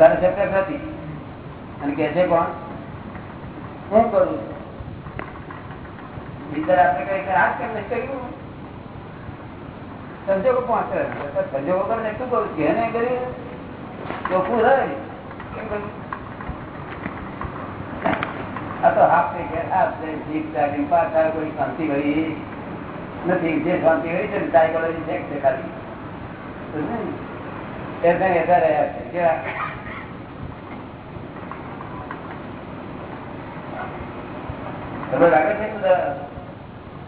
કરે છે નથી અને કે છે કોણ? હું કરું? છું ભીતર આપણે કઈ આ કેમ નહીં કર્યું? સંજોગો પહોંચે સંજોગો કરે શું કરું છે એને કર્યું ચોખ્ખું રહે. કેમ કર્યું? આ તો હાફ થઈ ગયા. હાફ થઈ. જીપ ચાલી પાછા કોઈ શાંતિ કરી નથી. જે શાંતિ કરી છે ને સાયકોલોજી છે છે ખાલી. એટલે એતા રહ્યા છે. કેવા ખબર લાગે છે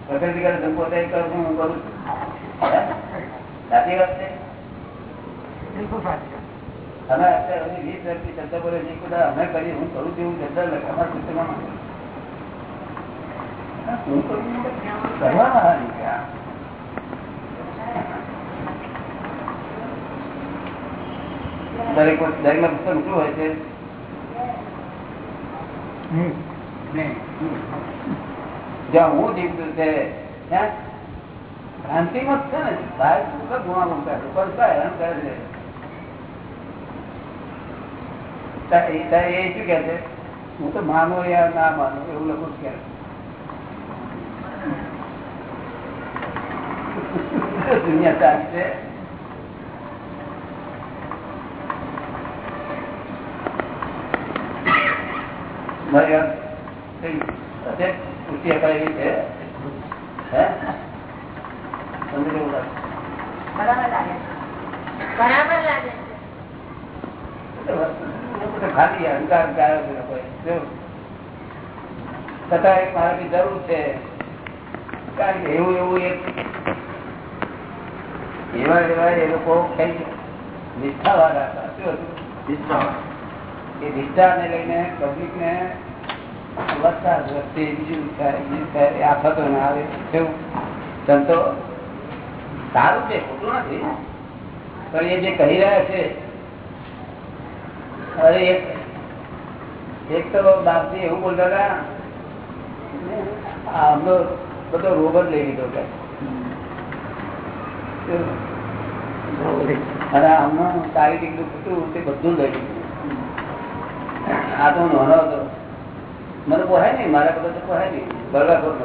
પ્રકૃતિ પોતે કરું છું હું કરું સાચી વાત છે? અમે અત્યારે હજી વીસ વર્ષથી શબ્દ બોલે છે બધા અમે કરી હું કરું છું શબ્દ અમારા પુસ્તકમાં હું કરું કરવા દરેક દરેક ના પુસ્તક શું હોય છે. જ્યાં હું જીવતું છે ત્યાં ભ્રાંતિ મત છે ને. મમતા પણ હેરાન કરે છે? એ શું કે છે? હું તો માનો યાર, ના માનો, એવું લખું કે દુનિયા સારી છે? મારી વાત ઉઠી અપાયેલી છે. તમને કેવું લાગે? ખાલી અહંકાર. છતાં એક મારાથી જરૂર છે. કારણ કે એવું એવું એક એવા એવા એ લોકો કઈ નિષ્ઠા વાળા હતા. શું હતું? એ નિષ્ઠા ને લઈને પબ્લિક બાપજી એવું બોલતા હતા આમનો બધો રોગ જ લઈ લીધો અને આમનું શારીરિક દુઃખ હતું, તે બધું લઈ લીધું. આ તો નાનો હતો. મને પોહાય નહીં, મારા બધા તો પોહાય નહીં. બરવા ખોટ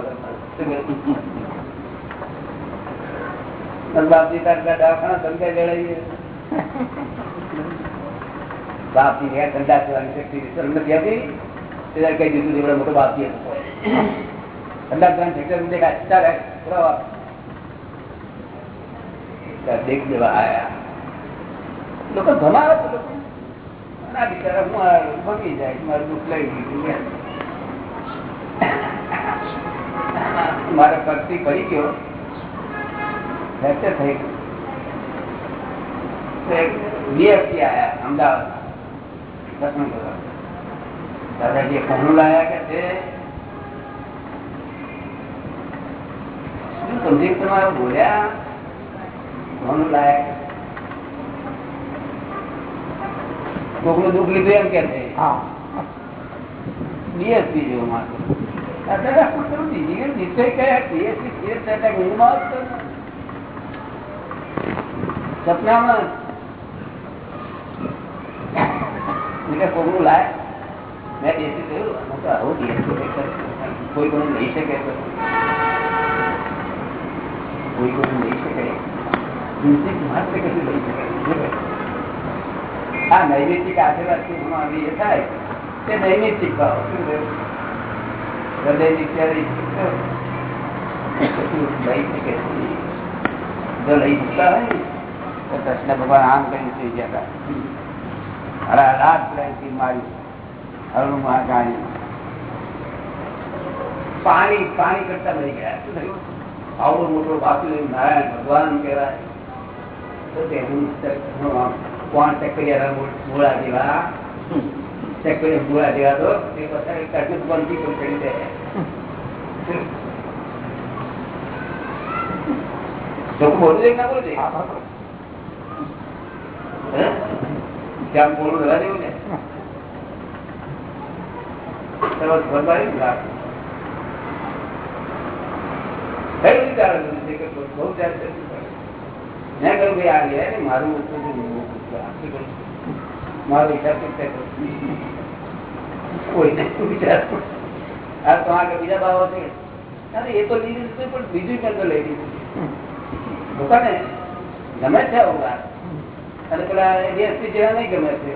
બાપજી તારા દવાખાના ધંધા જણાવીએ બાપજી ને ધંધા કરવાની શક્તિ નથી. હતી મોટો બાપજી હતો. દેખ દેવા આયા. લોકો ધમાવે લોકો. ના બિચારા, હું ભગી જાય, મારું દુઃખ લઈ ગયું મારા પગથી પડી ગયો ફ્રેક્ચર થઈ ગયું બીએફસી આયા અમદાવાદ દર્શન કરવા દાદાજી કોનું લાયા કે તે શું સમજી તમારે બોલ્યા કોનું લાયા કોકનું દુઃખ લીધું એમ કે છે ડીએસપી જેવો માણસ સપનામાં મેં ડીએસપી કહ્યું આવું કોઈ કોને લઈ શકે કોઈ કોને લઈ શકે માત્ર કશું લઈ શકે આ નૈમિતિક આશીર્વાદથી થી થાય તે નૈમિતિક ભાવ હૃદય વિચારી લઈ શકે જો લઈ શકતા હોય ને, તો કૃષ્ણ ભગવાન આમ કરીને સુઈ ગયા હતા. અરે રાત પ્રેમથી માર્યું, અરુણ મહાકાળી પાણી પાણી કરતા લઈ ગયા. શું થયું? આવડો મોટો બાપુ નારાયણ ભગવાન કહેવાય. તો તે હું કોણ? ચક્કરિયા મૂળા જેવા. ચક્કરિયા મૂળા જેવા તો તે પછી કૃષ્ણ બંધી કોઈ કરી દે ચોખ્ખું કે બહુ ત્યારે મેં કહ્યું ભાઈ આ ગયા ને મારું મારો વિચાર કોઈ વિચાર આ તો આગળ બીજા ભાવ છે. એ તો લીધું પણ બીજું તો લઈ લીધું દુકાને ગમે છે આવું અને પેલા ડીએસપી જેવા નહીં ગમે છે.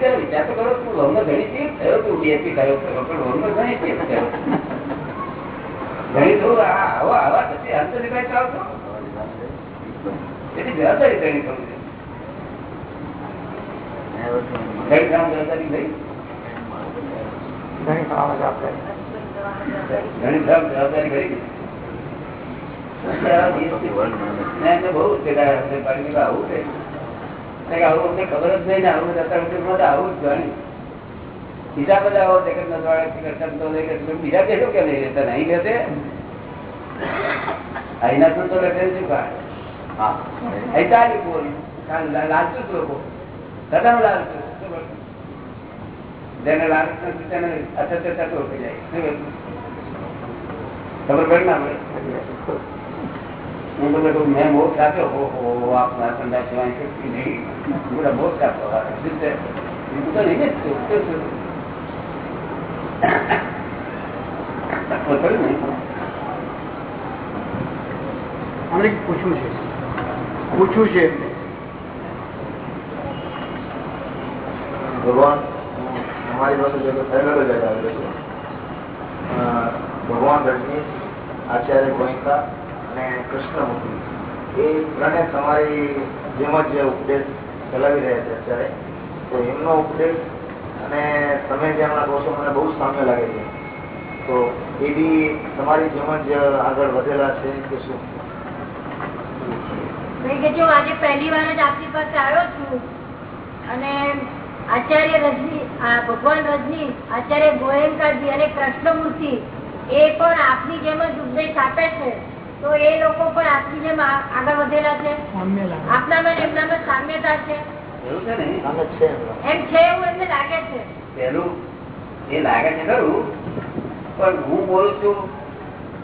તમે વિચાર તો કરો કે ઘણી ધણી થયો કે ડીએસપી થયો થયો પણ વહુનો ધણી કેમ થયો. ધણી થોડું આ આવા થતી અંત નિભાઈ ચાલો એની જવાબદારી ઘણી કામ જવાબદારી કરી બહુ આવું છે આવું અમને ખબર જ નહીં આવું આવું જ જાણી બીજા બધા જગત ના દ્વારા બીજા દેશો કે નહીં રહેતા નહીં રહેતે અહીંના તો લખે શું કારણ ચાલી બોલ. લાલચુ જ લોકો. સદાનું લાલચુ જેને લાલચ નથી તેને અસત્ય થતો થઈ જાય. શું છે? પૂછવું છે. પૂછવું છે એમને. ભગવાન, અમારી પાસે જો થયેલો જ આવેલો છે ભગવાન રજનીશ, આચાર્ય ગોયંકા અને કૃષ્ણમૂર્તિ. એ ત્રણે તમારી જેમ જ ઉપદેશ ચલાવી રહ્યા છે અત્યારે. તો એમનો ઉપદેશ અને તમે જે હમણાં કહો મને બહુ સામ્ય લાગે છે. તો એ બી તમારી જેમ જ આગળ વધેલા છે કે શું? આજે પહેલી વાર જ આપની પાસે આવ્યો છું. અને આચાર્ય રજની ભગવાન રજની આચાર્ય ગોયંકાજી અને કૃષ્ણમૂર્તિ એ પણ આપની જેમ જ ઉપદેશ આપે છે. તો એ લોકો પણ આપની જેમ આગળ વધેલા છે. આપનામાં એમનામાં સામ્યતા છે. એમ છે એવું એમને લાગે છે. પેલું એ લાગે છે ખરું પણ હું બોલું છું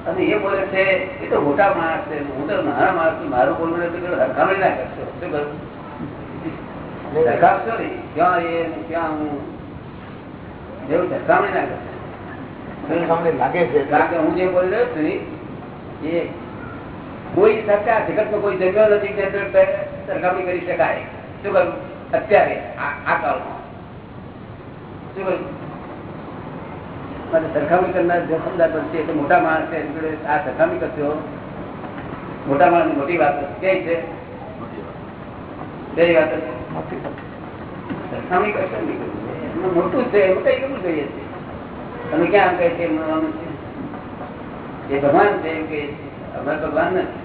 અને એ બોલે છે એ તો મોટા માણસ છે હું તો નાના માણસ છું મારું બોલવું નથી હરખામણી ના કરશો. શું કરું? ધરખાવશો નહીં ક્યાં એ ને હું? જેવું ધરખામણી ના કરશો લાગે છે હું જે બોલી રહ્યો છું એ કોઈ સત્તા જગતમાં કોઈ જમ્યો નથી કે સરખામણી કરી શકાય. શું કરું અત્યારે આ આ કાળમાં. શું કરું સરખામણી કરનાર જોખમદાર બનશે એટલે મોટા માણસ છે આ સરખામણી કરશો? મોટા માણસ મોટી વાત કઈ છે? કઈ વાત છે? મોટું છે એમ કઈ કરવું જોઈએ છે. તમે ક્યાં કહે છે એ ભગવાન છે એમ કહે છે અમે ભગવાન નથી.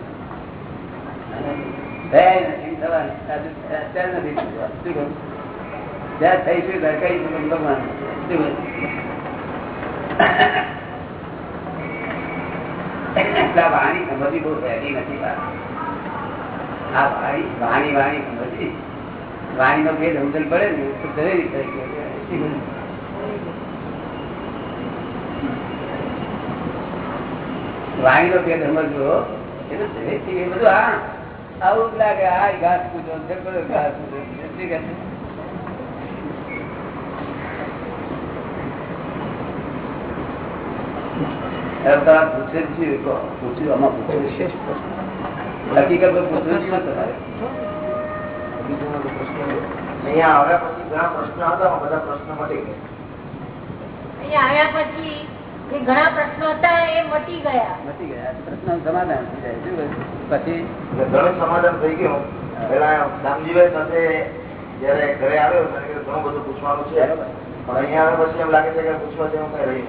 વાણી વાણી વાણી વાણી સમજવી વાણી નો ભેદ સમજણ પડે ને તો થઈ ગયો વાણી નો ભેદ સમજવો એ તો બધું હા આવું લાગે આ ઘાસ પૂજો છે ઘાસ પૂજો ઠીક છે પૂછે છે, પૂછ્યું આમાં પૂછ્યું. હકીકત ન તમારે. બીજોનો તો પ્રશ્ન અહીંયા આવ્યા પછી ઘણા પ્રશ્ન હતા બધા પ્રશ્ન મટી ગયા. અહીંયા આવ્યા પછી જે ઘણા પ્રશ્નો હતા એ મટી ગયા. નથી ગયા. પ્રશ્ન સમાધાન થઈ જાય શું પછી ઘણું સમાધાન થઈ ગયું. પેલા દામજીભાઈ સાથે જયારે ઘરે આવ્યો મને ઘણું બધું પૂછવાનું છે. પણ અહીંયા આવે પછી એમ લાગે છે કે પૂછવા જેવું કઈ રહ્યું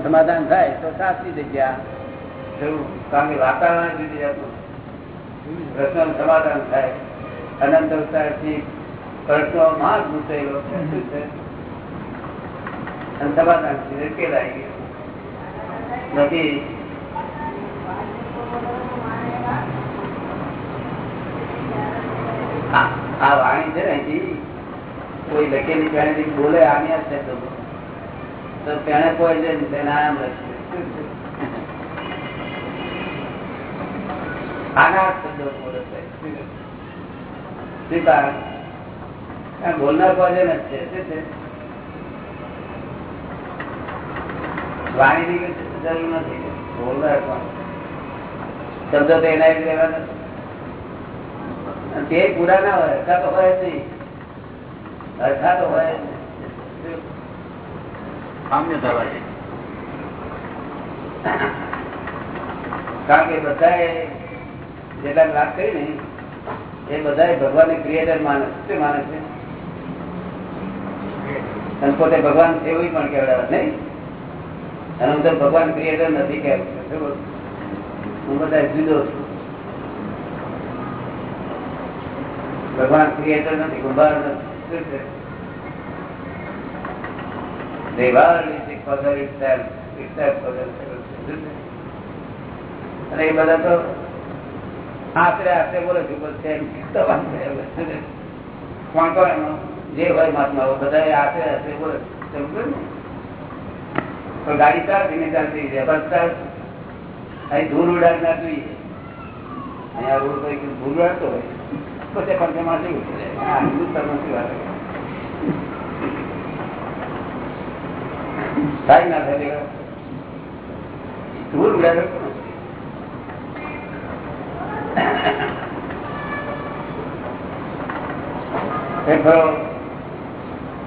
સમાધાન થાય તો સાચી જગ્યા જવું કારણ કે વાતાવરણ જુદી જાતનું પ્રશ્નનું સમાધાન થાય. અનંત અવતારથી પ્રશ્નો માર્ગ ઘૂસેલો છે, શું છે? અને સમાધાન નથી. આ વાણી છે ને અહીંથી, કોઈ લખેલી પેણેથી બોલે આની આ શબ્દો તો તેને કોઈ છે તેને આમ લખશે. શું છે? આના શબ્દો બોલે છે. બોલનાર ભજન જ છે. શું છે? વાણીની જરૂર નથી. બોલનાર પણ શબ્દો તો એના એક લેવાના તે પૂરા ના હોય અર્થા તો હોય નહીં. અર્થા તો હોય. કારણ કે બધા જેટલા લાભ કરી ને, એ બધા ભગવાન ક્રિએટર માને શું માને છે? અને પોતે ભગવાન એવું પણ કેવડાવે નહીં? અને હું તો ભગવાન ક્રિએટર નથી કહેવું હું બધા જુદો છું. ભગવાન ક્રિએટર નથી, કુંભાર નથી. શું છે? અને એ બધા તો આશરે આશરે બોલે છે. કોણ કોણ એમાં જે હોય મહાત્મા બધા આશરે આશરે બોલે છે. પણ ગાડી ચાલતી ને ચાલતી જાય. બસ ચાલ. અહીં ધૂળ ઉડાડ ના જોઈએ. અહીંયા રોડ પર ધૂળ ઉડાડતો હોય. પછી પંચમાં શું હા હિન્દુસ્તાનમાં શું વાત થાય ના થાય ધૂળ ઉડાડે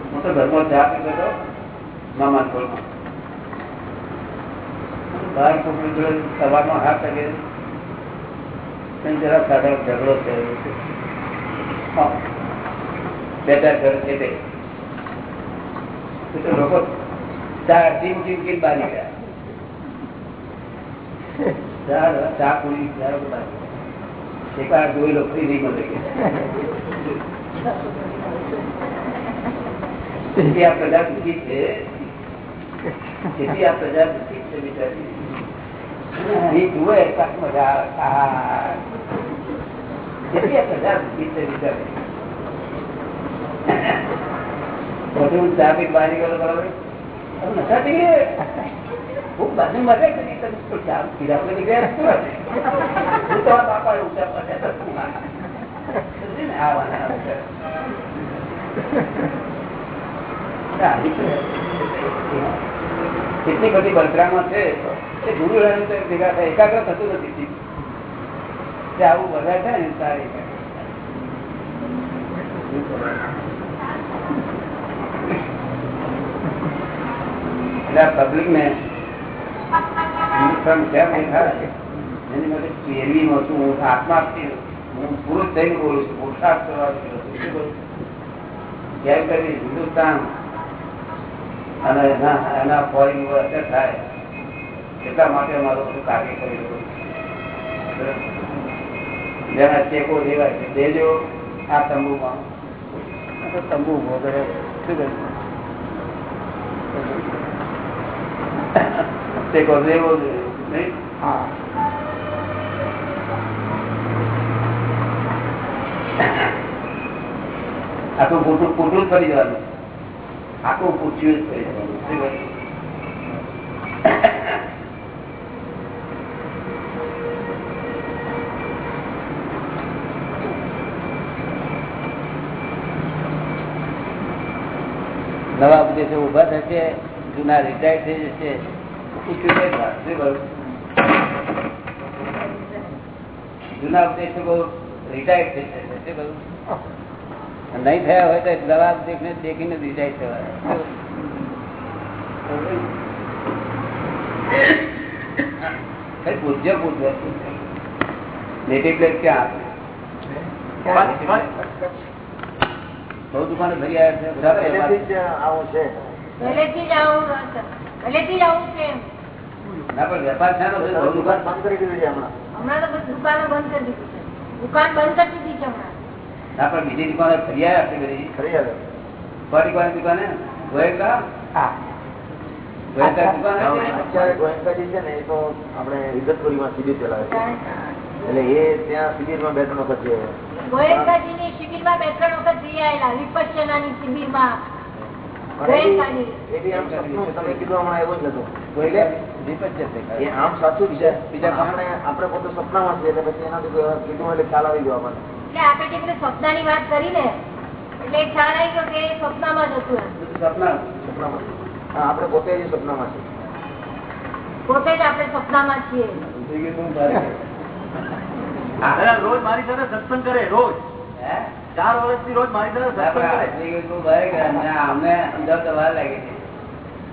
હું તો ઘરમાં ચા પીતો હતો મામા થોડમાં બહાર કોકની જોડે સવારમાં હાથ લાગે જરા સાથે ઝઘડો થયો છે. હા. બે ચાર ઘર છે તે તો લોકો ચા ટીમ ટીમ ટીમ બહાર નીકળ્યા ચા ચા પૂરી ચા બધા એક વાર જોઈ લો ફરી નહીં મળે કે તેથી આ પ્રજા દુઃખી છે તેથી આ પ્રજા દુઃખી છે બિચારી અહીં જુએ કાંક મજા આવે. આ. તેથી આ પ્રજા દુઃખી છે બિચારી પછી હું ચા પી બહાર નીકળ્યો બરાબર હવે નશા થઈ ગયા. હું છે? કેટલી બધી બળતરામાં છે. એ ગુરુ ભેગા થાય, એકાગ્ર થતું નથી આવું બધા થાય ને, તારે પબ્લિક ને માટે હું પુરુષ થઈને બોલું છું, પુરુષાર્થ બોલું કરી? હિન્દુસ્તાન. અને એના ફોરેન અસર થાય. એટલા માટે અમારું બધું કાર્ય કરી રહ્યો. જેના ચેકો દેવાય છે દેજો આ તંબુમાં. તંબુ વગેરે. શું નહીં હા આખું પૂઠું પૂઠું કરી ફરી જવાનું આખું પૂછ્યું જ ફરી જવાનું નવા ઉપદેશો ઊભા થશે જૂના રિટાયર થઈ જશે. જૂના ઉપદેશકો થઈ નહીં થયા હોય તો દવા દેખને દેખીને રિટાયર થવા પૂછજો પૂછજો નેટિવ પ્લેસ ક્યાં બહુ દુકાને ભરી આવ્યા છે જ આવું જ આવું વેપાર દુકાન બંધ કરી દીધી છે હમણાં. તો દુકાનો બંધ કરી દીધી છે. દુકાન બંધ કરી દીધી છે હમણાં. ના પણ બીજી દુકાને ફરી આવ્યા બધી. ખરી આવે ફરી કોની દુકાને? ગોયકા? હા? અત્યારે ગોયંકાજી છે ને એ તો આપણે વિગતપુરીમાં શિબિર ચલાવે છે. એટલે એ ત્યાં શિબિરમાં બે ત્રણ વખત છે ગોયંકાજીની શિબિરમાં બે ત્રણ વખત જઈ આવેલા વિપશ્યનાની શિબિરમાં. સપનું છે. આપણે પોતે સપનામાં છીએ એટલે પછી એનાથી કીધું એટલે ખ્યાલ આવી ગયો આપણને. એટલે જે પેલું સપનાની વાત કરી ને એટલે ખ્યાલ આવી ગયો કે સપનામાં જ હતું સપના સપનામાં. આપડે પોતે જ સપનામાં છીએ. પોતે જ આપણે સપનામાં છીએ. રોજ મારી સાથે સત્સંગ કરે રોજ. હે? ચાર વર્ષથી રોજ મારી લાગી છે.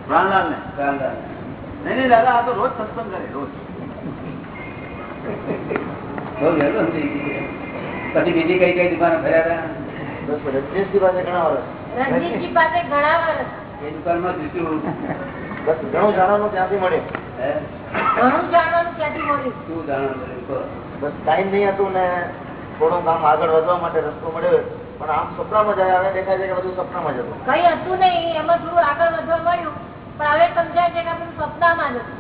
પ્રાણલાલ ને પ્રાણલાલ નહીં નહીં દાદા આ તો રોજ સત્સંગ કરે રોજ. પછી બીજી કઈ કઈ દુકાનો ફર્યા હતા? રજનીશજી પાસે ઘણા વર્ષ. પાસે ઘણા વર્ષ. એ દુકાનમાં જીત્યું બસ ઘણું જાણવાનું ત્યાંથી મળ્યું. હે? ઘણું જાણવાનું ક્યાંથી મળ્યું. શું જાણવાનું? બસ ટાઈમ નહીં હતું ને થોડું આમ આગળ વધવા માટે રસ્તો મળ્યો પણ આમ સપનામાં જાય હવે દેખાય છે કે બધું સપનામાં જ હતું. કઈ હતું નહીં એમાં થોડું આગળ વધવા મળ્યું પણ હવે સમજાય છે કે આપણું સપનામાં જ હતું.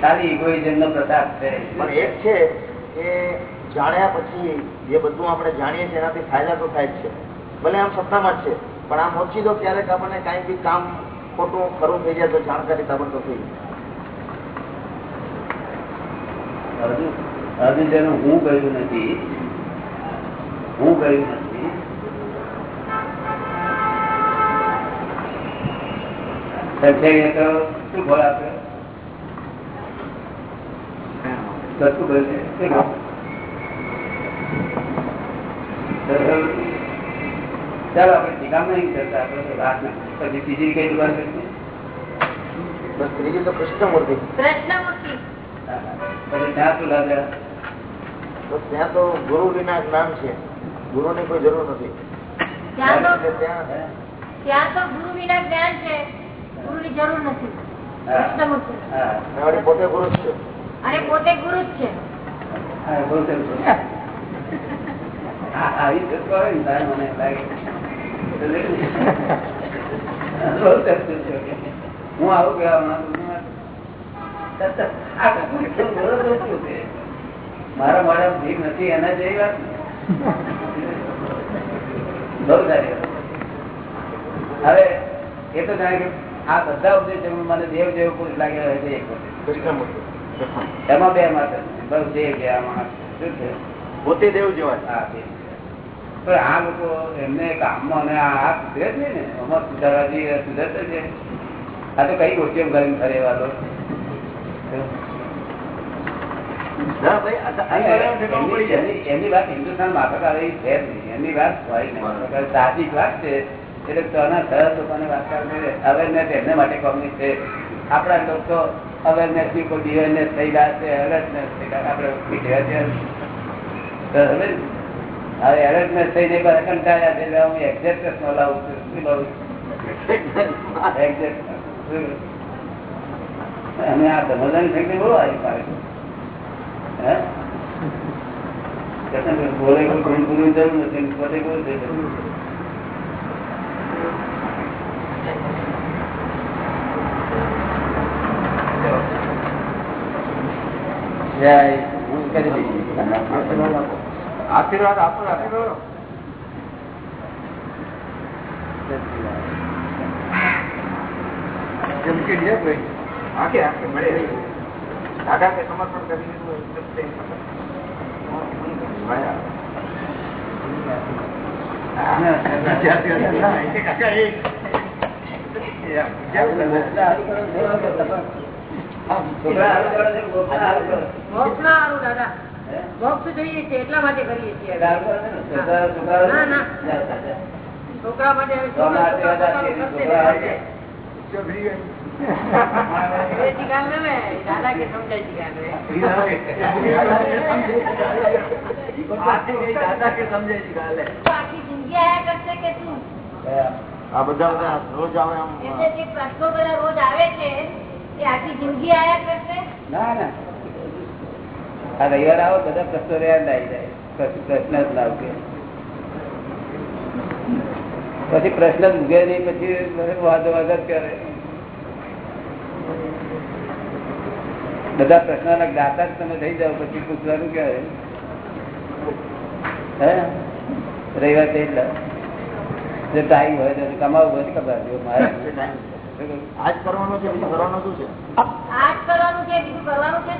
ખાલી egoism નો પ્રતાપ છે. પણ એક છે કે જાણ્યા પછી જે બધું આપણે જાણીએ છીએ એનાથી ફાયદા તો થાય છે. ભલે આમ સપનામાં જ છે પણ આમ ઓછી તો ક્યારેક આપણને કાંઈ બી કામ ખોટું ખરું થઈ જાય તો જાણકારી તાબડતો થઈ જાય હજુ હજુ જેનું હું કર્યું નથી હું કર્યું નથી સંખ્યા તો શું ફળ આપે? કશું કર્યું છે? શું કહ્યું? ચાલો આપણે ટીકા નહીં કરતા આપણે તો વાત ના પછી બીજી કઈ દુકાન કરીએ? બસ ત્રીજી તો કૃષ્ણમૂર્તિ. કૃષ્ણમૂર્તિ. ત્યાં તો ગુરુ વિના જ્ઞાન છે. ગુરુની કોઈ જરૂર નથી. ત્યાં તો એટલે ત્યાં ત્યાં તો ગુરુ વિના જ્ઞાન છે. ગુરુની જરૂર નથી. કૃષ્ણમૂર્તિ હા. વળી પોતે ગુરુ છે. અને પોતે ગુરુ જ છે. હા, બહુ સરસ. હા, આવી તો કહે મને લાગે. છે. હું આવું કહેવા માંગુ છે? મારા મોઢામાં નથી એના જેવી વાત. બહુ સારી હવે એ તો જાણે કે આ બધા ઉપદેશ મને દેવ જેવો પુરુષ લાગે છે. એમાં બે માત્ર બસ દેવ આમાં શું પોતે દેવ જેવા હા. પણ આ લોકો એમને કામમાં અને આ સુધરે જ નહીં ને આમાં સુધારવાથી સુધરતો છે આ તો કઈ ગોષ્ઠીઓ કરીને ફરે વાળો ના ભાઈ આ તો અહીં આગળ ઠેકાણું પડી જાય. એમની એમની વાત હિન્દુસ્તાન માફક આવે છે એમની વાત સાચી વાત છે એટલે તોના સરસ લોકોને વાત કરે અવેરનેસ એમને માટે કોમની છે. આપણા લોકો અવેરનેસની કોઈ ડિવેરનેસ થઈ ગયા છે અલર્ટનેસ થઈ આપણે હવે? અલર્ટનેસ થઈને કંટાળ્યા છે એટલે હું એક્ઝેક્ટનેસ નો લાવું છું. શું લાવું છું? અને આ સમજવાની શક્તિ બહુ આવી કૃષ્ણ બોલે કોઈ ગુણ ગુરુ જરૂર નથી પોતે ગુરુ થઈ શકે. જય હું કરી દઈશ આશીર્વાદ આપો આશીર્વાદ જમકી દે ભાઈ. આંખે આંખે મળે દાદા કે સમર્પણ કરી દીધું હોય તો તે મળ્યા. મોક્ષ જોઈએ છે એટલા માટે કરીએ છીએ. છોકરા માટે છોકરા છોકરા આખી જિંદગી આયા કરશે આ બધા બધા રોજ આવે આમ. એટલે જે પ્રશ્નો બધા રોજ આવે છે એ આખી જિંદગી આયા કરશે? ના ના. આ રવિવાર આવો બધા પ્રશ્નો યાદ આવી જાય. પ્રશ્ન જ ના ઉગે. પછી પ્રશ્ન જ ઉગે નહીં પછી વાદો વાદ જ કરે. બધા પ્રશ્નોના જ્ઞાતા જ તમે થઈ જાઓ પછી પૂછવાનું કે હે? રવિવાર થઈ એટલે? જે ટાઈમ હોય તો કમાવું હોય કમાજો મારે આજ કરવાનું છે બીજું કરવાનું શું છે? આજ કરવાનું છે બીજું કરવાનું છે?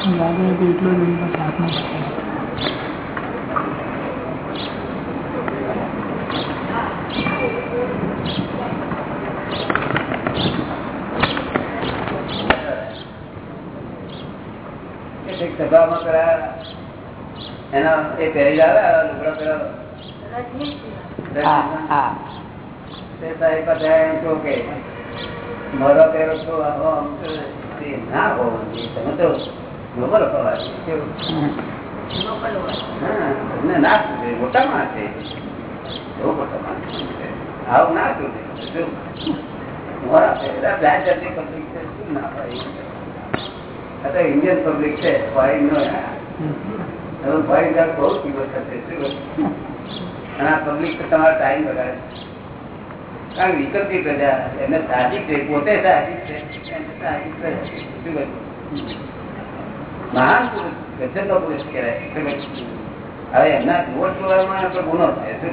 શું? કઈ ઉધાર બહુ. આઠસો ટકા એક સભામાં પેલા એના એ પહેરી આવે લુગડો તે કે મારો પહેરો છો આવો આમ તો ના હોવો. તમે તો ઇન્ડિયન પબ્લિક છે. ફોરેન નો ફોરેન બહુ કિંમત થશે અને પબ્લિક તમારો ટાઈમ બગાડે કારણ વિકલ્પી પ્રજા, એમને સાહજિક છે. પોતે સાહજિક છે? મહાન પુરુષ ગજબનો પુરુષ કહેવાય? હવે એમના વોટ જોવામાં આપણે ગુનો થાય, શું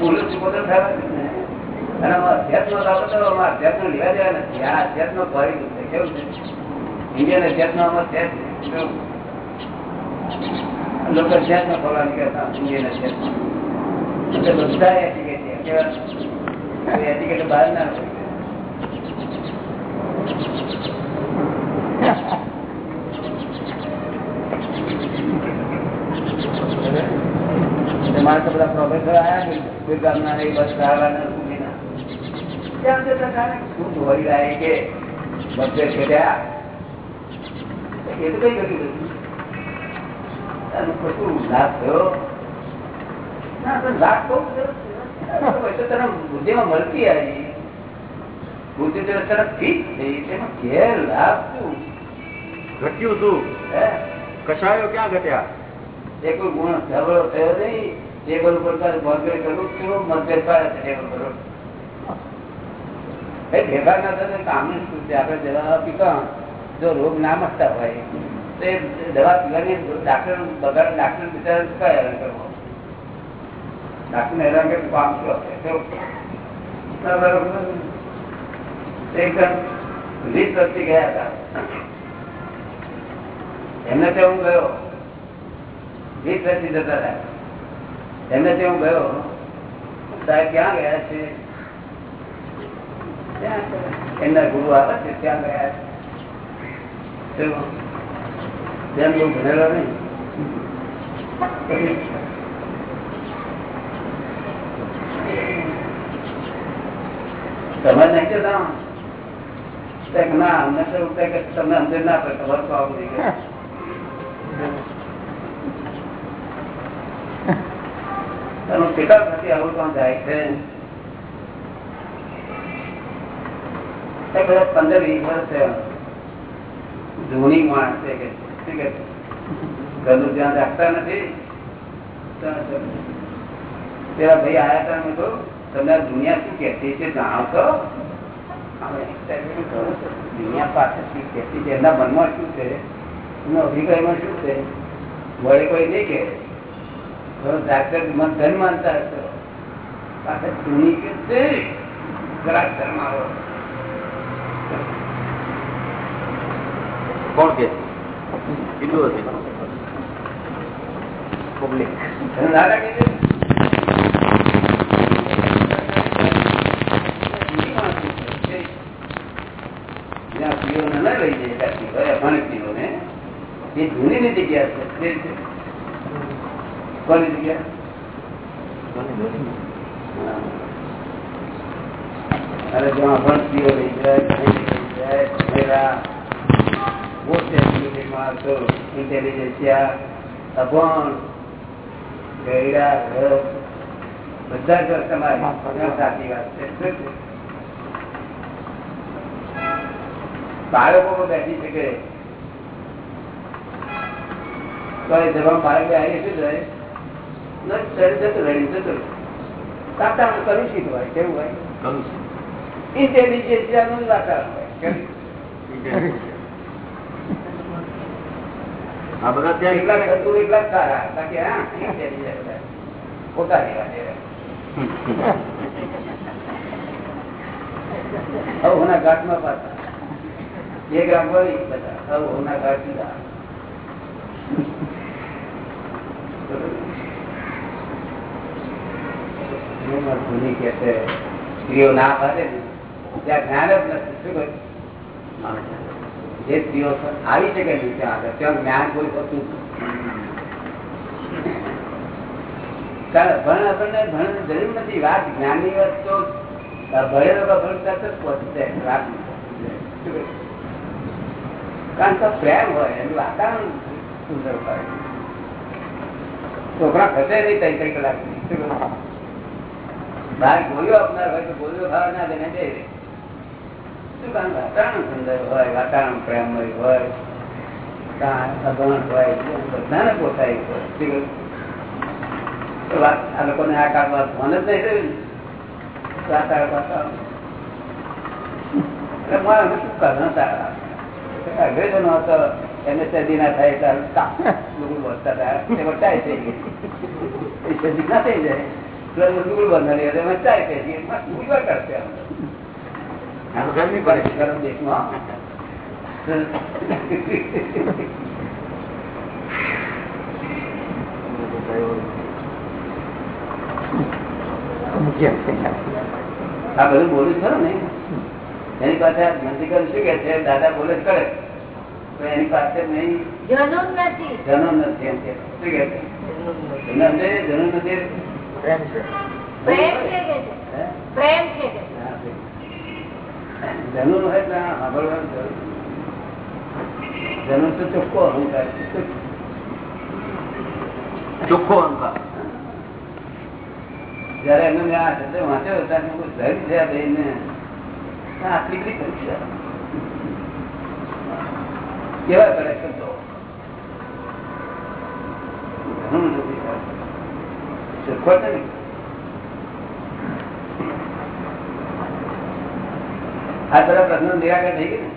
પુરુષ પોતે થાય લેવા દેવા આ અધ્યાત્મ ફરી છે કેવું છે? ઇન્ડિયન અધ્યાત્મ આમાં છે? લોકો અધ્યાત્મ ફરવાની કહેતા ઇન્ડિયન અધ્યાત્મ. બધા એટીકેટ એટીકેટ બહાર ના હોય. મારે તો બધા પ્રોફેસર આવ્યા કોઈ ગામના નહીં બસ ગાવાના સુધીના ત્યાં જતા તારે શું ધોરી લાય કે મતભેદ કર્યા એ તો કઈ કર્યું નથી અને કશું લાભ થયો ના પણ લાભ બહુ થયો. એ તો તને બુદ્ધિમાં મળતી આવી. બુદ્ધિ તો તરફ ઠીક થઈ તેમાં ઘેર લાભ શું? ઘટ્યું શું કસાયો ક્યાં ઘટ્યા? એ કોઈ ગુણ ઝઘડો થયો નહીં. ટેબલ ઉપર તારે કરું છું મતભેદ પાડે છે ટેબલ પર ભેગા ના થાય કામનું શું છે? આપણે દવા પીતા, જો રોગ ના મટતા હોય, તો એ દવા પીવાની ડાક્ટર બગાડ ડાક્ટર બિચાર કાંઈ હેરાન કરવો? ડાક્ટર હેરાન કે કામ શું હશે? ગયા હતા. એમને તો હું ગયો રીત વર્ષથી જતા રહ્યા. એમને ત્યાં ગયો. સાહેબ ક્યાં ગયા છે? એમના ગુરુ આવે છે, ત્યાં ગયા છે? તેમ બહુ ભણેલો નહીં. તમે નહીં ના, અમને તો તમને અંદર ના પડે, ખબર તો આવું નહીં કેટલા થતી આવું પણ જાય છે? પંદર વીસ વર્ષ જૂની માણસ છે કે શું ધ્યાન રાખતા નથી. પેલા ભાઈ આયા હતા મેં તમને દુનિયા શું કહેતી છે? જાણો છો? અમે એક ટાઈમે કહ્યું, દુનિયા પાસે શું કહેતી છે? એમના મનમાં શું છે? એમના અભિપ્રાયમાં શું છે? વળી કોઈ નહીં કે ડાક્ટર મન ધન માનતા હશો પાસે જૂની કે છે જરાક શરમાવો કોણ કે કીધું હશે પબ્લિક તને ના લાગે છે? જ્યાં પીઓને ન લઈ જાય કાચી હોય, અભણ પીઓને, એ જૂનીની જગ્યા છે. કોની જગ્યા? અરે જાય, નહીં લઈ જાય, ભણેલા, પોતે માણસો, intelligentsia, અભણ, ગયડા, રસ, બધા જ તમારી સાચી વાત છે? બાળકો બેઠી શકે તો એ જવા બાળક આવી શું જાય ઘાટમાં પાછા. એક ગ્રામ વળી બધા ઘાટ કે છે, સ્ત્રીઓ ના પાડે ત્યાં જ્ઞાન જ નથી. શું કહ્યું? જે સ્ત્રીઓ આવી શકે આગળ ત્યાં જ્ઞાન કોઈ હોતું કારણ ભણ આપણને ભણ જરૂર નથી. વાત જ્ઞાનની વાત તો ભણેલો ભણ તરત જ પહોંચી જાય વાત શું કહ્યું? કારણ કે પ્રેમ હોય એનું વાતાવરણ સુંદર હોય. છોકરા ખસે નહીં ત્રણ ત્રણ કલાક? બહાર ગોળીઓ આપનાર હોય તો ગોળીઓ ખાવા ના દે ને દે. શું કામ? વાતાવરણ સુંદર હોય વાતાવરણ પ્રેમમય હોય. હોય બધાને પોસાય હોય આ લોકોને આ કાળમાં ફોન જ નહીં ને. વાતાવરણ વાતાવરણ શું તારા હતો? એને સદી ના થાય ત્યારે લોકો બોલતા હતા. તે વટાય થઈ ગઈ. એ ના થઈ જાય. એટલે કરશે આ ગરમી દેશમાં બધું બોલું છું ખરું ને એની પાસે આ મંત્રીકર શું કે છે? દાદા બોલે જ કરે. તો એની પાસે નહીં. જનૂન નથી. જન્મ નથી એમ કે. શું કે છે? જન્મ નથી. પ્રેમ છે કે છે પ્રેમ છે કે છે. હા, હોય તો આ સાંભળવાનું જરૂર. તો ચોખ્ખો અહંકાર. ચોખ્ખો અહંકાર જયારે એમને મેં આ શબ્દ વાંચ્યો ત્યારે મેં ધરી છે આ ને આટલી બધી પરીક્ષા. કેવા કરે શબ્દો ઘણું નથી થતું. ચોખ્ખો છે ને આ બધા પ્રશ્નો નિરાકરણ થઈ ગયું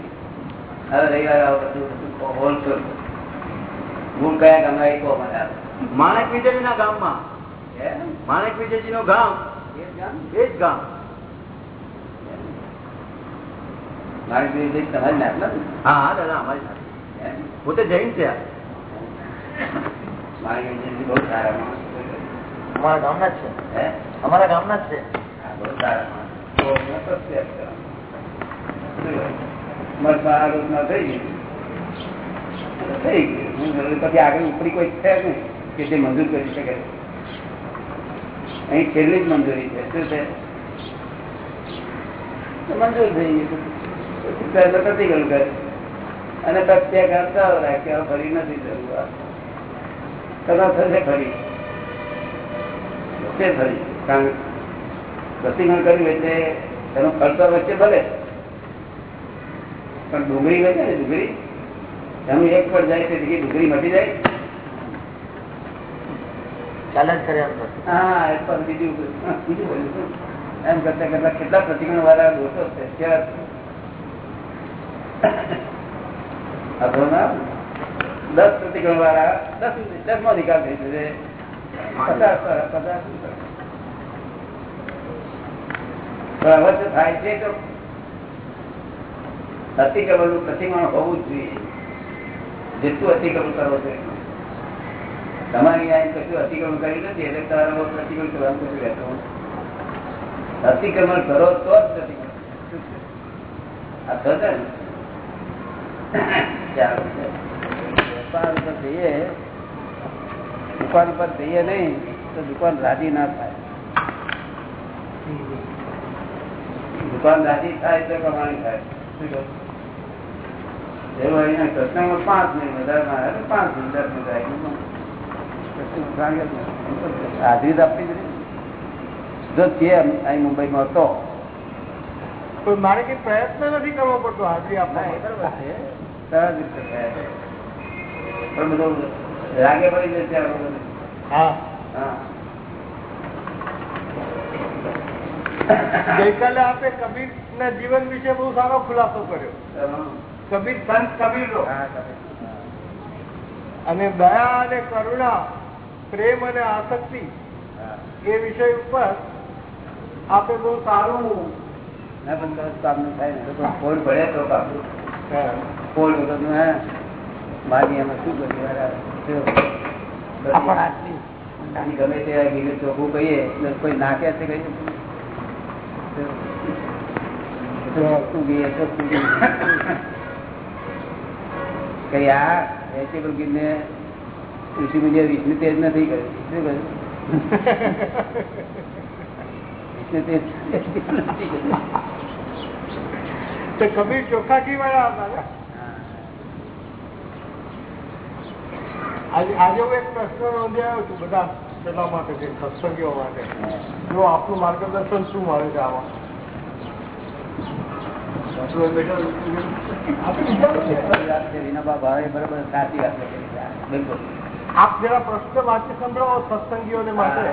ને હવે રવિવારે આવો બધું હોલસો મૂળ કયા ગામમાં એક મને આવે માણેક વિજયજી ના ગામમાં હે? માણેક વિજયજી નું ગામ એ જ ગામ? એ જ ગામ મારી જોડે જઈને તમારી નાખલા ને? હા હા દાદા અમારી સાથે હે? પોતે જૈન છે આ. મારી જોડે બહુ સારા માણસ છે. અમારા ગામના જ છે. અમારા ગામના જ કે અહીં છેલ્લી જ મંજૂરી છે મંજૂર થઈ ગયું નથી ગયું ઘર અને પ્રત્યેક કરતા રાખ્યા ફરી નથી જરૂર કદાચ થશે ફરી. ફરી કારણ પ્રતિમણ કર્યું એટલે એનો ખર્ચો વચ્ચે ભલે પણ ડુંગળી વચ્ચે ને ડુંગળી? એનું એક પર જાય તે જગ્યાએ ડુંગળી મટી જાય? એમ કરતા કરતા કેટલા પ્રતિક્રમણ વાળા દોષો છે. દસ પ્રતિક્રમણ વાળા દસ દસમો નિકાલ થઈ જશે. પચાસ પચાસ પણ અવશ્ય થાય છે તો અતિક્રમણનું પ્રતિક્રમણ હોવું જ જોઈએ. જેટલું અતિક્રમણ કરવો જોઈએ તમારી આ કશું અતિક્રમણ કરી નથી, એટલે તમારે પ્રતિક્રમણ કરવાનું કશું રહેતું અતિક્રમણ કરો તો જ પ્રતિક્રમણ છે? આ થશે દુકાન ઉપર જઈએ. દુકાન ઉપર જઈએ નહીં, તો દુકાન રાજી ના થાય. દુકાન થાય એટલે કમાણી થાય. એવું અહીંયા પાંચ વધારે પાંચ દસ. હાજરી આપવી જો છે અહીં મુંબઈમાં હતો. મારે કઈ પ્રયત્ન નથી કરવો પડતો હાજરી આપવા બરોબર રીતે પણ બધું રાગે પડી જશે હા. હા. ગઈકાલે આપે કબીર ના જીવન વિશે બહુ સારો ખુલાસો કર્યો. કબીર સંત કબીર નો અને દયા અને કરુણા પ્રેમ અને આસક્તિ એ વિષય ઉપર આપે બહુ સારું ફોડ પડે તો ફોડ વગરનું મારી એમાં શું બધી ગમે તે ચોખ્ખું કહીએ કોઈ નાકે છે કહીએ તો ચોખ્ખું કહીએ, ચોખ્ખું કહીએ. કઈ આ વેજીટેબલ ગીરને ઋષિ મુનિએ વિષ્ણુ તેજ નથી કર્યું શું કર્યું વિષ્ણુ તેજ તો કબીર ચોખ્ખા ઘી વાળા આજે હું એક પ્રશ્ન નોંધાયો છું બધા. એટલા માટે છે સત્સંગીઓ માટે. જો આપનું માર્ગદર્શન શું મળે છે આમાં? માટે.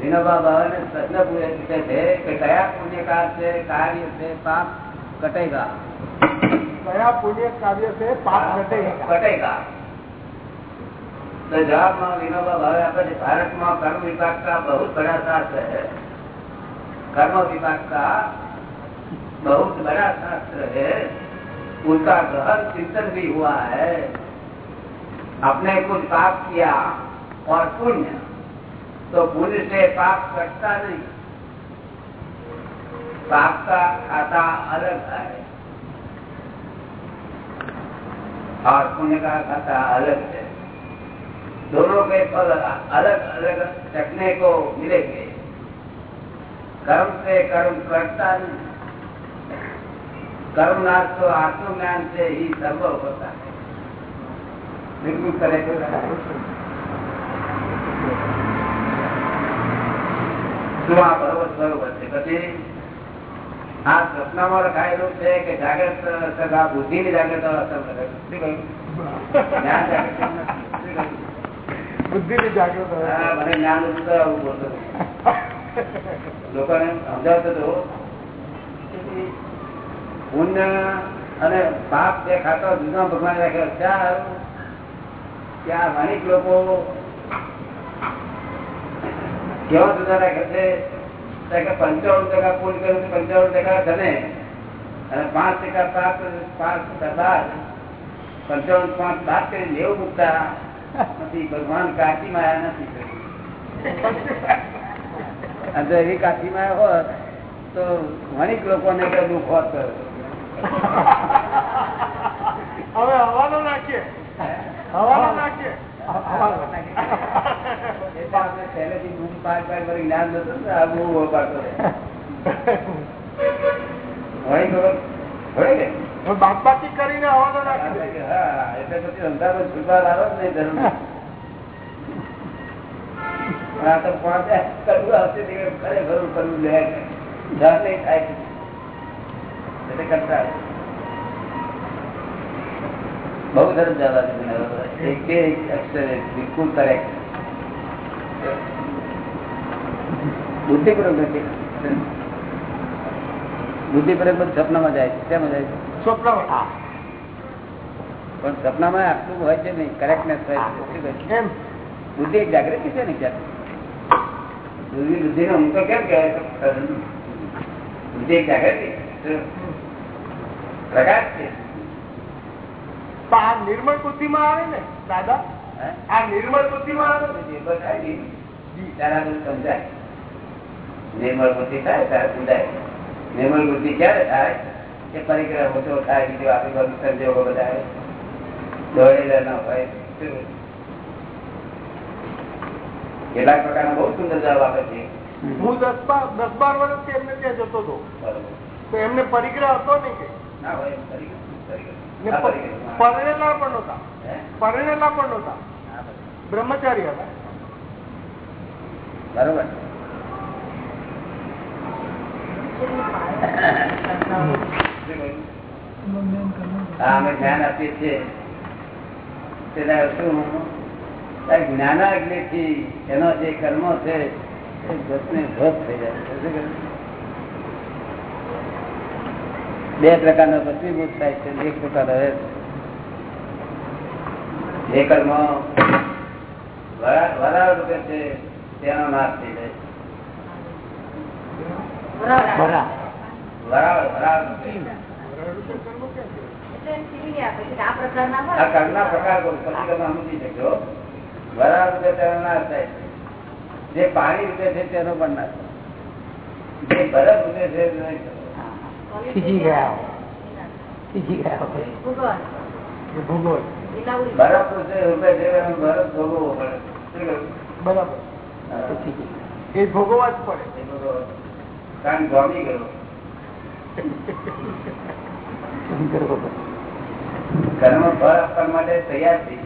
વિનોબા ભાવે છે કયા પુણ્યકાર છે કાર્ય છે પાપ કટેગા કયા પુણ્ય કાર્ય છે પાપ કટેગા કટેગા જવાબમાં વિનોબા ભાવે આપે છે ભારતમાં કર્મ વિભાગ કા બહુ બડા શાસ્ત્ર હૈ કર્મ વિભાગ કા બહુ બડા શાસ્ત્ર હૈ उनका गहन भी हुआ है आपने कुछ पाप किया और पुण्य तो पुण्य से पाप कटता नहीं पाप का खाता अलग है और पुण्य का खाता अलग है दोनों के फल अलग अलग चखने को मिलेंगे कर्म से कर्म करता नहीं कर्म नाश तो आत्मज्ञान से ही संभव होता है बिल्कुल करे तो શું આ બરોબર બરોબર છે પછી આ સપનામાં લખાયેલું છે કે જાગ્રત સગા બુદ્ધિ ની જાગ્રત અવસ્થા લખાયેલું. શું કહ્યું? જ્ઞાન જાગ્રત નથી. શું કહ્યું? બુદ્ધિ ની જાગૃત મને જ્ઞાન લોકોને સમજાવતો હતો. પુણ્ય અને પાપ જે ખાતો જુદા ભગવાન રાખ્યો. ત્યાં ત્યાં માણિક લોકો કેવા જુદા રાખે છે? કે પંચાવન ટકા પૂર્ણ કર્યું પંચાવન ટકા ધને અને પાંચ ટકા પાંચ પાંચ ટકા પંચાવન પાંચ બાદ કરી નેવું મુકતા. નથી ભગવાન કાચી માયા નથી અને જો એવી કાચી માયા હોત તો ઘણીક લોકોને કે દુઃખ હોત હવે હવાનો નાખીએ. હવાનો નાખીએ. પહેલેથી બૂમ પાડ પાડ કરી જ્ઞાન નતું ને આ બહુ વપાતો ઘણી કે હવે બાદબાકી કરીને હવાનો નાખી દે હા એટલે પછી અંધારો છુપા લાવો જ નહીં જરૂર નહીં. પણ આ તો પાંચ કરવું આવશે તે ખરેખર કરવું લે. ડર નહીં થાય. એટલે કરતા બહુ સરસ જવા છે એક એક અક્ષરે બિલકુલ કરેક્ટ બુદ્ધિપૂર્વક નથી બુદ્ધિપૂર્વક બધું સપનામાં જાય છે. શેમાં જાય છે? સ્વપ્ન હા. પણ સપનામાં આટલું હોય છે નહીં કરેક્ટનેસ હોય છે. બુદ્ધિ એક જાગૃતિ છે ને ક્યાં બુદ્ધિ બુદ્ધિ હું તો કેમ કહેવાય? બુદ્ધિ એક જાગૃતિ. પ્રકાશ છે. પણ આ નિર્મળ બુદ્ધિ માં આવે ને દાદા? આ નિર્મળ બુદ્ધિ માં આવે ને નિર્મળ થાય સમજાય. નિર્મળ બુદ્ધિ થાય ત્યારે સમજાય નિર્મળ બુદ્ધિ ક્યારે થાય? કે પરિગ્રહ ઓછો થાય બીજું આપણી બધું સંજોગો બધા દોડેલા ના હોય કેટલાક પ્રકારના બહુ સુંદર જવાબ આપે છે. હું દસ બાર દસ બાર વર્ષથી એમને ત્યાં જતો હતો. તો એમને પરિગ્રહ હતો નહીં કે? ના હોય. પરણેલા પણ નતા પરણેલા પણ નતા બ્રહ્મચારી હતા. બરોબર. અમે ધ્યાન આપીએ છીએ. શું? જ્ઞાનાગ્નિ એનો જે કર્મ છે એ ભસને ભસ થઈ બે પ્રકારનો થાય છે એક પ્રકાર રહે જે કર્મ વરાળ છે તેનો નાશ થઈ જાય. બરાબર. જે પાણી રૂપે છે તેનો પણ ના જે બરફ રૂપે છે ભૂગોળ. બરફ રૂપે બરફ ભોગવવો પડે બરાબર. એ ભોગવવા જ પડે. કારણ ગમી ગયો. કર્મ ફળ આપવા માટે તૈયાર થઈ.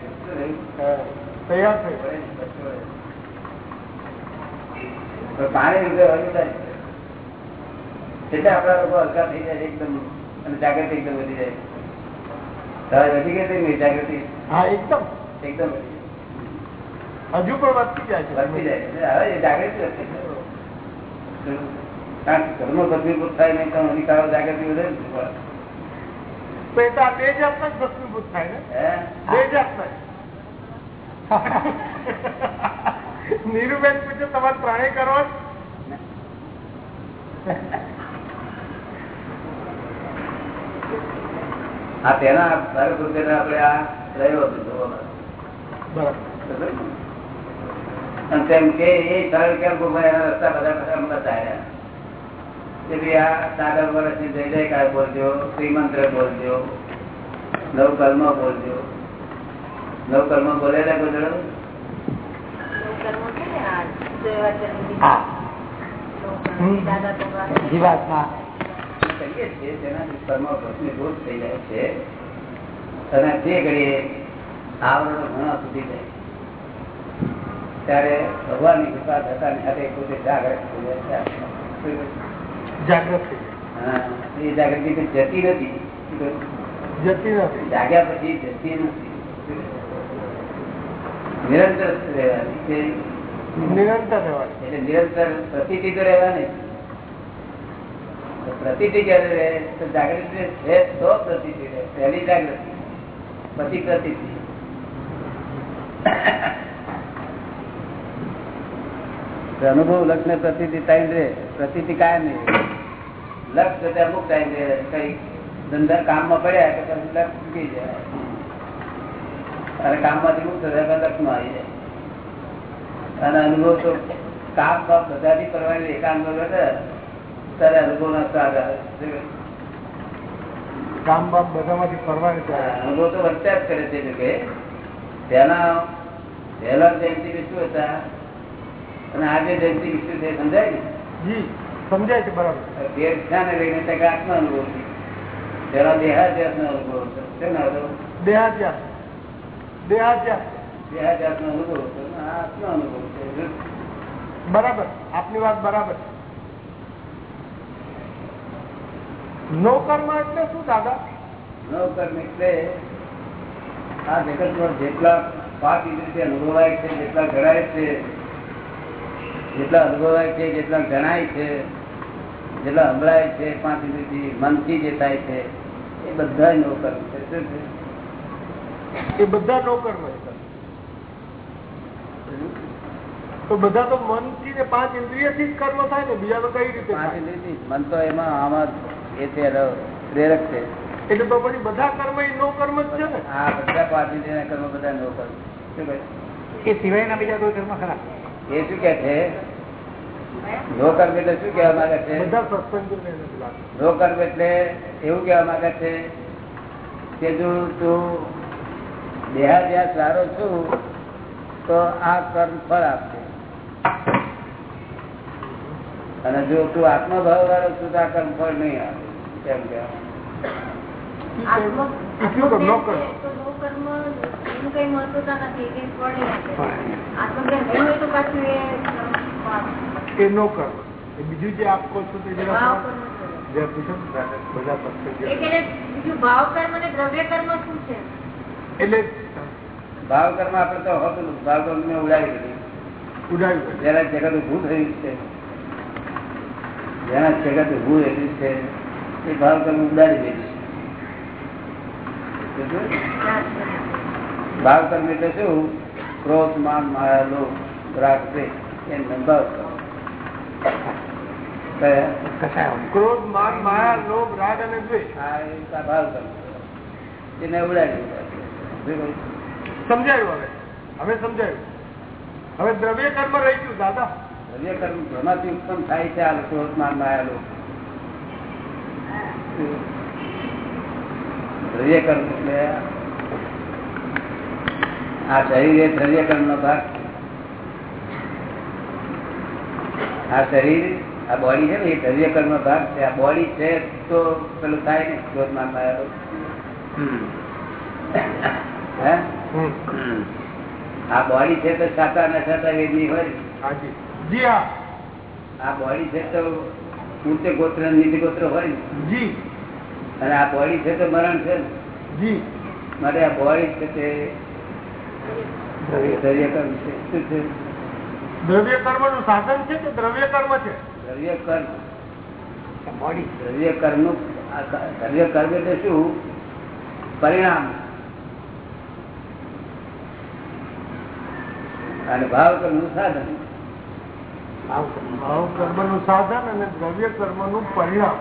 તૈયાર થઈ. પણ એટલે આપણા લોકો હલકા થઈ જાય એકદમ અને જાગૃતિ એકદમ વધી જાય હવે વધી ગઈ જાગૃતિ? હા એકદમ. એકદમ હજુ પણ વધતી જાય છે. વધતી જાય હવે જાગૃતિ વધતી કર્મ ભસ્મીભૂત થાય નહીં તો નિકાળો જાગૃતિ વધે બે જાતના જ ભસ્મીભૂત થાય ને? હે? બે જાતના નીરુબેન પૂછે તમારે ત્રણેય કરવા જ? તેના ભારત રૂપિયા આપણે આ રહ્યો હતો બરાબર. તેમ કે એ સરળ કેમ રસ્તા બધા બધા બતાવ્યા કે વર્ષની જય જયકાર બોલજો શ્રીમંત્ર બોલજો નવ કર્મ બોલજો નવ કર્મ દાદા ભગવાન. જીવાત્મા કહીએ છીએ તેનાથી કર્મ ભસ્મીભૂત થઈ જાય છે અને તે ઘડીએ આવરણ ઘણા સુધી જાય ત્યારે ભગવાનની કૃપા થતા સાથે પોતે જાગૃત થઈ જાય છે. જાગૃત થઈ જાગૃતિ જતી નથી. જતી નથી. જાગ્યા પછી જતી નથી. નિરંતર રહેવાની નિરંતર રહેવાની. એટલે નિરંતર પ્રતિથી તો રહેવાની પ્રતિથી ક્યારે રહે તો જાગૃતિ છે તો પ્રતિથી રહે. પહેલી જાગૃતિ પછી પ્રતિથી. અનુભવ લક્ષ ને પ્રતિ ટાઈમ રે પ્રતિ કાયમ નહીં. લક્ષ તો અમુક ટાઈમ રે કઈ ધંધા કામમાં પડ્યા કે પછી લક્ષ ચૂકી જાય. અને કામમાંથી મુક્ત થયા લક્ષમાં આવી જાય. અને અનુભવ તો કામ બાપ બધાથી કરવાની એકાંત ત્યારે અનુભવ ના સ્વાદ આવે. કામ બામ બધામાંથી ફરવાની ચાલે. અનુભવ તો વધતા જ કરે છે કે તેના પહેલા જયંતિ શું હતા? અને આજે જયંતિ વિશ્વ છે સમજાય ને જી સમજાય છે બરાબર. દેહ જ્ઞાને લઈને આત્મા અનુભવ છે. જરા દેહાદ્યાસ નો અનુભવ છે નો અનુભવ હતો. આત્મા અનુભવ છે. બરાબર. આપની વાત બરાબર. નો કર્મ એટલે શું દાદા? નો કર્મ એટલે આ જગતમાં જેટલા પાક રીતે અનુભવાય છે જેટલા ઘડાય છે જેટલા અનુભવાય છે જેટલા ગણાય છે જેટલા સંભળાય છે પાંચ ઇન્દ્રિયથી મનથી જે થાય છે એ બધા નો છે. શું છે? એ બધા નો છે. બધા તો મનથી ને પાંચ ઇન્દ્રિયથી કર્મ થાય ને બીજા તો કઈ રીતે પાંચ થાય? ઇન્દ્રિયથી મન તો એમાં આમાં એ છે પ્રેરક છે. એટલે તો પછી બધા કર્મ એ નો કર્મ જ છે ને? આ બધા પાંચ ઇન્દ્રિયના કર્મ બધા નો કર્મ એ સિવાયના બીજા કોઈ કર્મ ખરા? એ શું કે છે? નો કર્મ એટલે શું કેવા માંગે છે? ને કર્મ એટલે એવું કેવા માંગે છે કે જો તું દેહાદ્યાસ સારો છું તો આ કર્મ ફળ આપશે અને જો તું આત્મભાવ વાળો છું તો આ કર્મ ફળ નહીં આપે. કેમ કે આત્મ- એટલું કર્મ, નો કર્મ. તો નો કર્મ એનું કઈ મહત્વતા નથી ફળ આત્મજ્ઞાન તો પાછું એ નો કર્મ એ બીજું જે આપ કહો છો તે જરા ભાવ છે. જે પૂછો ને દાદા, બધા સત્સંગીઓ. એક એટલે બીજું ભાવ કર્મ અને દ્રવ્ય કર્મ શું છે? એટલે ભાવ કર્મ આપણે તો હોતું. ભાવ કર્મ ને ઉડાવી દીધું. જગત ઉભું થયું છે. જેના જગત ઉભું રહ્યું છે એ ભાવ કર્મ ઉડાડી દઈશ ભાવ કર્મ એટલે શું? ક્રોધ માન માયા લોભ રાગ દ્વેષ એ ભાવ કર્મ ક્રોધ માન માયા લોભ રાગ અને દ્વેષ. ભાવ કર્મ એને ઉડાડી સમજાયું હવે. હવે સમજાયું. હવે દ્રવ્ય કર્મ રહી ગયું દાદા. દ્રવ્ય કર્મ જેમાંથી ઉત્પન્ન થાય છે આ ક્રોધ માન માયા લોક દ્રવ્ય કર્મ એટલે આ શરીર એ દ્રવ્ય કર્મ નો ભાગ. આ શરીર આ બોડી છે ને એ દ્રવ્ય કર્મ નો ભાગ છે. આ બોડી છે તો પેલું થાય ને ક્રોધ માન માયા આ બોડી છે તો સાતા નશાતા વેદની હોય જી હા આ બોડી છે તો ઊંચે ગોત્ર નીચે ગોત્ર હોય જી. અને આ બોડી છે તો મરણ છે ને. જી. માટે આ બોડી છે તે દ્રવ્ય કર્મ છે. શું છે? દ્રવ્ય કર્મનું સાધન છે કે દ્રવ્ય કર્મ છે? દ્રવ્ય કર્મ દ્રવ્ય કર્મનું દ્રવ્ય કર્મ એટલે શું? પરિણામ. અને ભાવ કર્મનું સાધન ભાવ કર્મનું સાધન અને દ્રવ્ય કર્મનું પરિણામ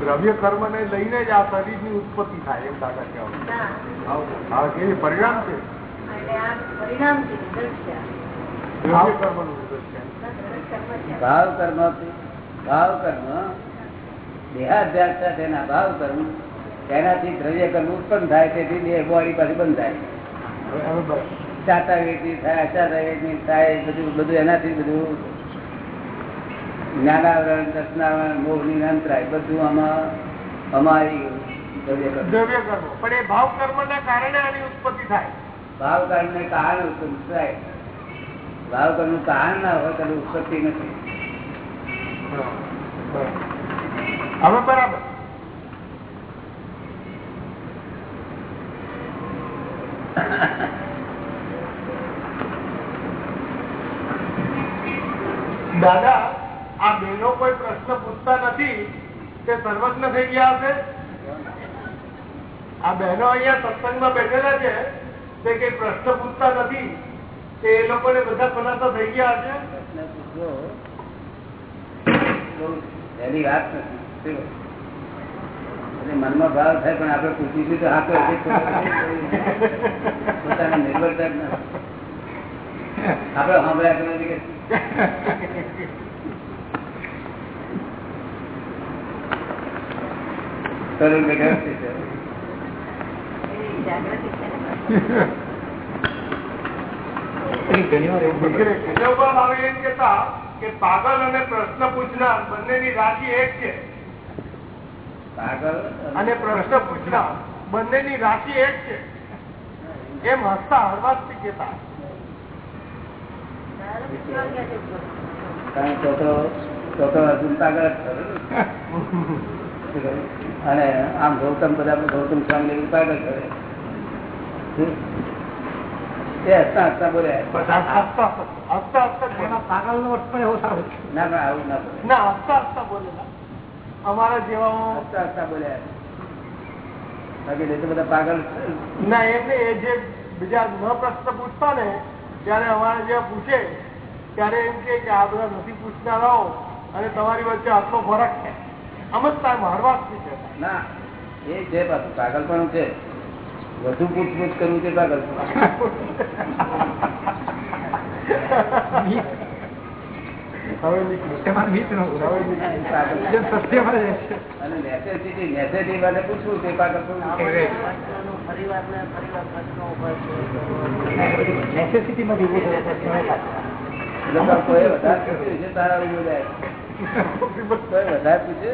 દ્રવ્ય કર્મ ને લઈને જ આ શરીરની ઉત્પત્તિ થાય એમ દાદા કહેવાય. એ પરિણામ છે? ભાવ કર્મ ભાવ કર્મ દેહાધ્યાસ સાથેના ભાવ કર્મ તેનાથી દ્રવ્ય કર્મ ઉત્પન્ન થાય તેથી દેહ બોડી પાછી બંધ થાય ચાતા વેચી થાય અચાતા વેચી થાય બધું બધું એનાથી બધું જ્ઞાનાવરણ દર્શનાવરણ મોહની અંતરાય બધું આમાં અમારી દ્રવ્ય કર્મ પણ એ ભાવ કર્મ ના કારણે આની ઉત્પત્તિ થાય. ભાવ કર્મ ને કારણ ઉત્પન્ન થાય. ભાવ કર્મનું કારણ ના હોય તો ઉત્પત્તિ નથી. હવે બરાબર. દાદા આ બેનો કોઈ પ્રશ્ન પૂછતા નથી તે સર્વજ્ઞ થઈ ગયા હશે આ બહેનો અહીંયા સત્સંગમાં બેઠેલા છે, તે કઈ પ્રશ્ન પૂછતા નથી તે એ લોકોને બધા ખુલાસા થઈ ગયા હશે સહેલી વાત નથી મનમાં ભાવ થાય, પણ આપણે પૂછીશું તો હાથો પોતાની નિર્ભરતા આપણે સાંભળ્યા કે કરું કે વ્યવસ્થિત છે. જાગૃતિ છે ને વિજયભાઈ ભાવે એમ પાગલ અને પ્રશ્ન પૂછનાર બંનેની રાશિ એક છે. પાગલ અને પ્રશ્ન પૂછનાર બંનેની રાશિ એક છે. એમ હસતા હળવાશથી કેતા કારણ અર્જુન પાગલ ને. અને આમ ગૌતમ બધા ગૌતમ સ્વામી પાગલ કરે એ હસતા હસતા બોલ્યા. ના આવું ના ના હસતા હસતા બોલેલા અમારા જેવા હસતા હસતા બોલ્યા બાકી નહીં તો બધા પાગલ ના એમને એ જે બીજા ન પ્રશ્ન પૂછતા ને ત્યારે અમારે જેવા પૂછે ત્યારે એમ કે કે આ બધા નથી પૂછનારાઓ અને તમારી વચ્ચે આટલો ફરક છે. ના એ છે પાછું પાગલ પણ છે. વધુ પૂછપૂછ કરવું છે પાગલ હવે નીકળ્યું હવે નીકળ્યું અને નેસેસિટી નેસેસિટી માટે પૂછવું તે પાગલ એટલે તો કોઈ વધારે તારા વધારે પૂછે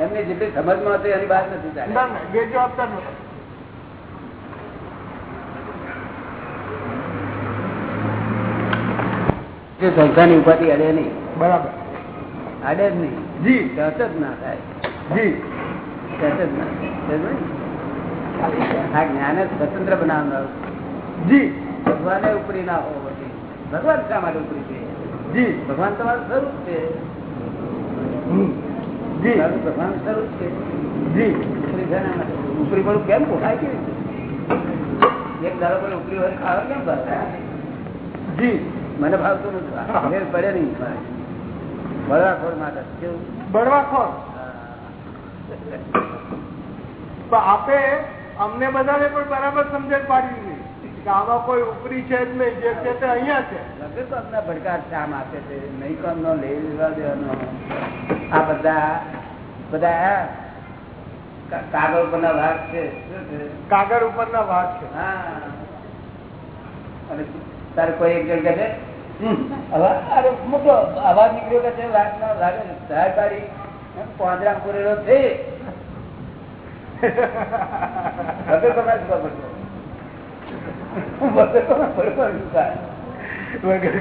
એમની જેટલી સમજમાં હતી એની વાત નથી બે જવાબદાર નથી સંસ્થાની ઉપાધિ અડે નહીં. બરાબર. આડે જ નહીં. જી. ટચ જ ના થાય. જી. ટચ જ ના થાય. આ જ્ઞાન સ્વતંત્ર બનાવનારું જી. ભગવાને ઉપરી ના હોવો પછી ભગવાન શા માટે ઉપરી છે? જી. ભગવાન તમારું સ્વરૂપ છે. જી. તમારું ભગવાન સ્વરૂપ છે. જી. ઉપરી માટે? ઉપરી પણ કેમ પોખાય કેવી રીતે? એક દારો પણ ઉપરી હોય ખાવા કેમ ભાવે જી. મને ભાવતું નથી. પડે નહીં. મારે બળવાખોર માટે બળવાખોર. આપે અમને બધાને પણ બરાબર સમજણ પાડી દીધી કે આમાં કોઈ ઉપરી છે જ નહીં જે છે તે અહીંયા છે. વગર કોમના ભડકા શામ આપે છે. નહીં કોમનો લઈ લેવા દેવાનો. આ બધા બધા કાગળ ઉપરના ભાગ છે. કાગળ ઉપરના વાત છે. હા. અને તારે કોઈ એક કહે છે, "હમ, અવા- અરે મૂકો અવાજ નીકળ્યો કે લાગે કાઢી પાંદડા પૂરેલો છે. વગર